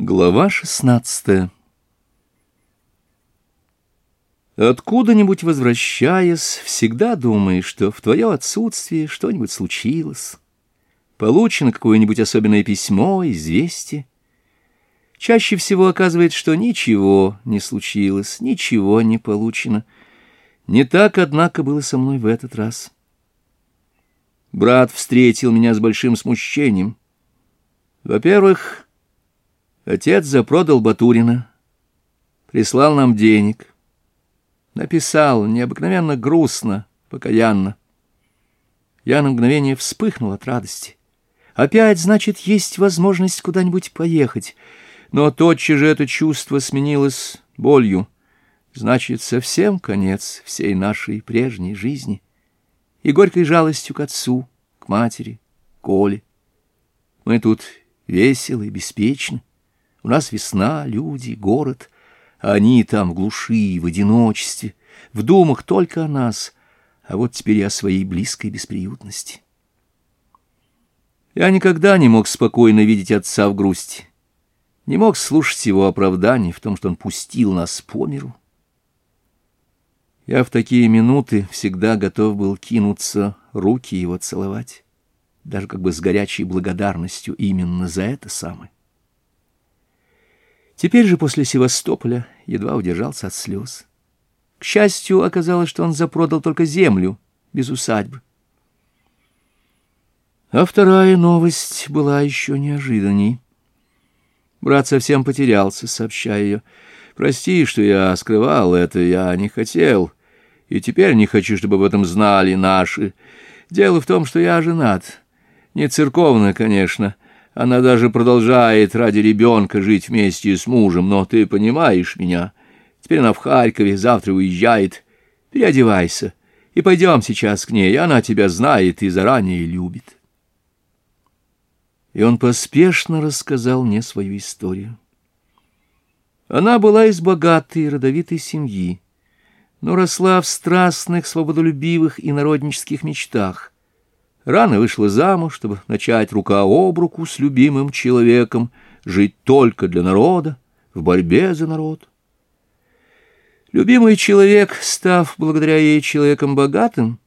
Глава 16 Откуда-нибудь возвращаясь, всегда думаешь, что в твое отсутствие что-нибудь случилось. Получено какое-нибудь особенное письмо, известие. Чаще всего оказывается, что ничего не случилось, ничего не получено. Не так, однако, было со мной в этот раз. Брат встретил меня с большим смущением. Во-первых, Отец запродал Батурина, прислал нам денег, написал необыкновенно грустно, покаянно. Я на мгновение вспыхнул от радости. Опять, значит, есть возможность куда-нибудь поехать. Но тотчас же это чувство сменилось болью. Значит, совсем конец всей нашей прежней жизни. И горькой жалостью к отцу, к матери, к Оле. Мы тут веселы, беспечны. У нас весна, люди, город. Они там в глуши, в одиночестве, в думах только о нас, а вот теперь я о своей близкой бесприютности. Я никогда не мог спокойно видеть отца в грусти, не мог слушать его оправданий в том, что он пустил нас по миру. Я в такие минуты всегда готов был кинуться, руки его целовать, даже как бы с горячей благодарностью именно за это самое. Теперь же после Севастополя едва удержался от слез. К счастью, оказалось, что он запродал только землю, без усадьбы. А вторая новость была еще неожиданней. Брат совсем потерялся, сообщая ее. «Прости, что я скрывал это, я не хотел, и теперь не хочу, чтобы об этом знали наши. Дело в том, что я женат. Не церковно, конечно». Она даже продолжает ради ребенка жить вместе с мужем, но ты понимаешь меня. Теперь она в Харькове, завтра уезжает. Переодевайся и пойдем сейчас к ней. Она тебя знает и заранее любит». И он поспешно рассказал мне свою историю. Она была из богатой и родовитой семьи, но росла в страстных, свободолюбивых и народнических мечтах — Рано вышла замуж, чтобы начать рука об руку с любимым человеком, жить только для народа, в борьбе за народ. Любимый человек, став благодаря ей человеком богатым,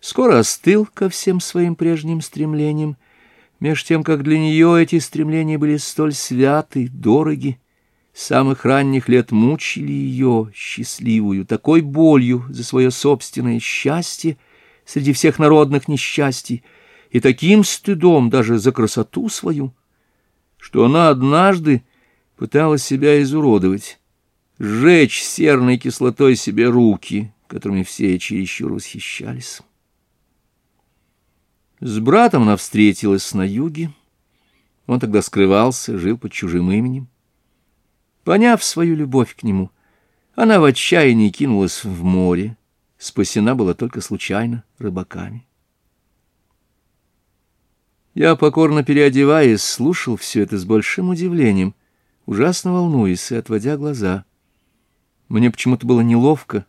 скоро остыл ко всем своим прежним стремлениям, меж тем, как для нее эти стремления были столь святы, дороги, с самых ранних лет мучили ее, счастливую, такой болью за свое собственное счастье, среди всех народных несчастий, и таким стыдом даже за красоту свою, что она однажды пыталась себя изуродовать, сжечь серной кислотой себе руки, которыми все чересчур восхищались. С братом она встретилась на юге. Он тогда скрывался, жил под чужим именем. Поняв свою любовь к нему, она в отчаянии кинулась в море, спасена была только случайно рыбаками. Я, покорно переодеваясь, слушал все это с большим удивлением, ужасно волнуясь и отводя глаза. Мне почему-то было неловко,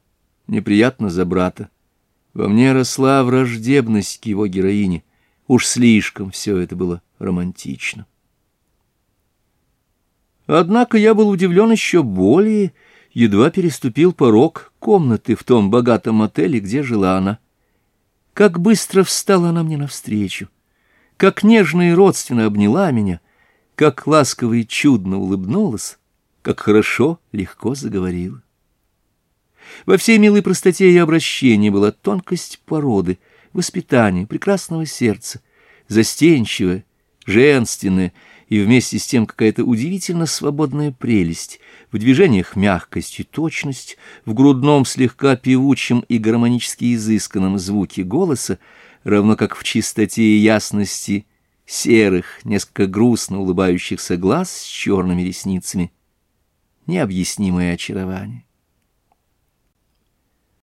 неприятно за брата. Во мне росла враждебность к его героине. Уж слишком все это было романтично. Однако я был удивлен еще более, едва переступил порог комнаты в том богатом отеле, где жила она. Как быстро встала она мне навстречу, как нежно и родственно обняла меня, как ласково и чудно улыбнулась, как хорошо, легко заговорила. Во всей милой простоте ее обращения была тонкость породы, воспитание прекрасного сердца, застенчивое, женственное, и вместе с тем какая-то удивительно свободная прелесть, в движениях мягкость и точность, в грудном слегка певучем и гармонически изысканном звуке голоса, равно как в чистоте и ясности серых, несколько грустно улыбающихся глаз с черными ресницами. Необъяснимое очарование.